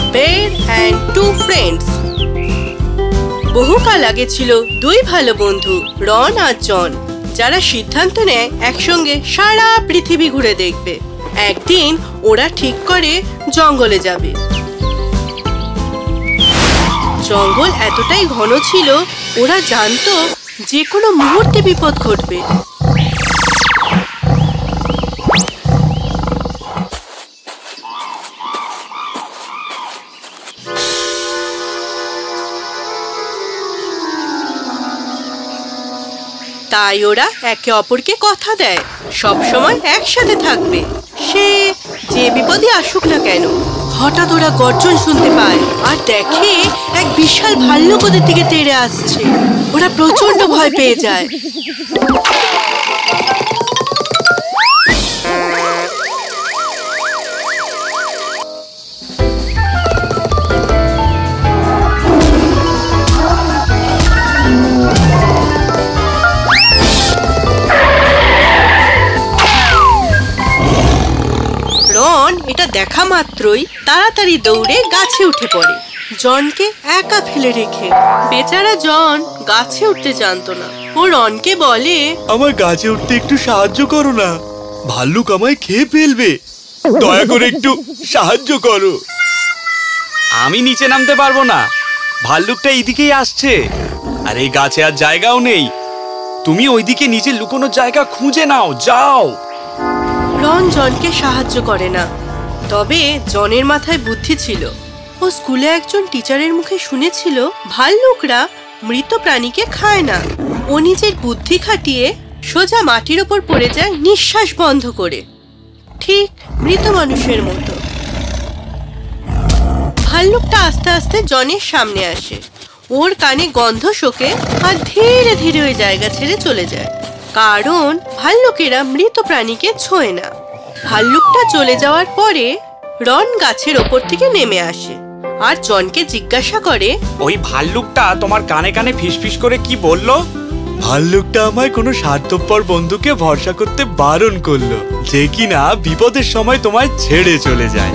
বের and two friends বহুকাল আগে ছিল দুই ভালো বন্ধু, রন আর জন, যারা সিদ্ধান্ত নেয় একসঙ্গে সারা পৃথিবী ঘুরে দেখবে। একদিন ওরা ঠিক করে জঙ্গলে যাবে। জঙ্গল এতটাই ঘন ছিল, ওরা জানতো যে কোনো মুহূর্তে বিপদ ঘটবে। তাই ওরা একে অপরকে কথা দেয়। সব সময় একসাথে থাকবে। সে যে বিপদে আসুক না কেন, হঠাৎ ওরা গর্জন শুনতে পায় আর দেখে এক বিশাল ভাল্লুক ওদের দিকে তেড়ে আসছে। ওরা প্রচণ্ড ভয় পেয়ে যায়। রন এটা দেখা মাত্রই তাড়াতাড়ি দৌড়ে গাছে উঠে পড়ে। জনকে একা ফেলে রেখে। বেচারা জন গাছে উঠতে জানতো না। ও রনকে বলে আমার গাছে উঠতে একটু সাহায্য করো না। ভাল্লুক আমায় খেয়ে ফেলবে। দয়া করে একটু সাহায্য করো। আমি নিচে নামতে পারব না। ভাল্লুকটা এইদিকেই আসছে। আর এই গাছে আর জায়গাও নেই। তুমি ওইদিকে নিচে লুকোনোর জায়গা খুঁজে নাও যাও। রন জনকে সাহায্য করে না। তবে জনের মাথায় বুদ্ধি ছিল। ও স্কুলে একজন টিচারের মুখে শুনেছিল ভাল্লুকরা মৃত প্রাণীকে খায় না। ও নিজের বুদ্ধি খাটিয়ে সোজা মাটির ওপর পড়ে যায় নিঃশ্বাস বন্ধ করে। ঠিক মৃত মানুষের মতো। ভাল্লুকটা আস্তে আস্তে জনের সামনে আসে। ওর কানে গন্ধ শোকে আর ধীরে ধীরে ওই জায়গা ছেড়ে চলে যায়। কারণ ভাল্লুকেরা মৃত প্রাণীকে ছোঁয় না। ভাল্লুকটা চলে যাওয়ার পরে রন গাছের ওপর থেকে নেমে আসে আর জনকে জিজ্ঞাসা করে ওই ভাল্লুকটা তোমার কানে কানে ফিসফিস করে কি বলল? ভাল্লুকটা আমায় কোনো স্বার্থপর বন্ধুকে ভরসা করতে বারণ করল যে কিনা বিপদের সময় তোমায় ছেড়ে চলে যায়।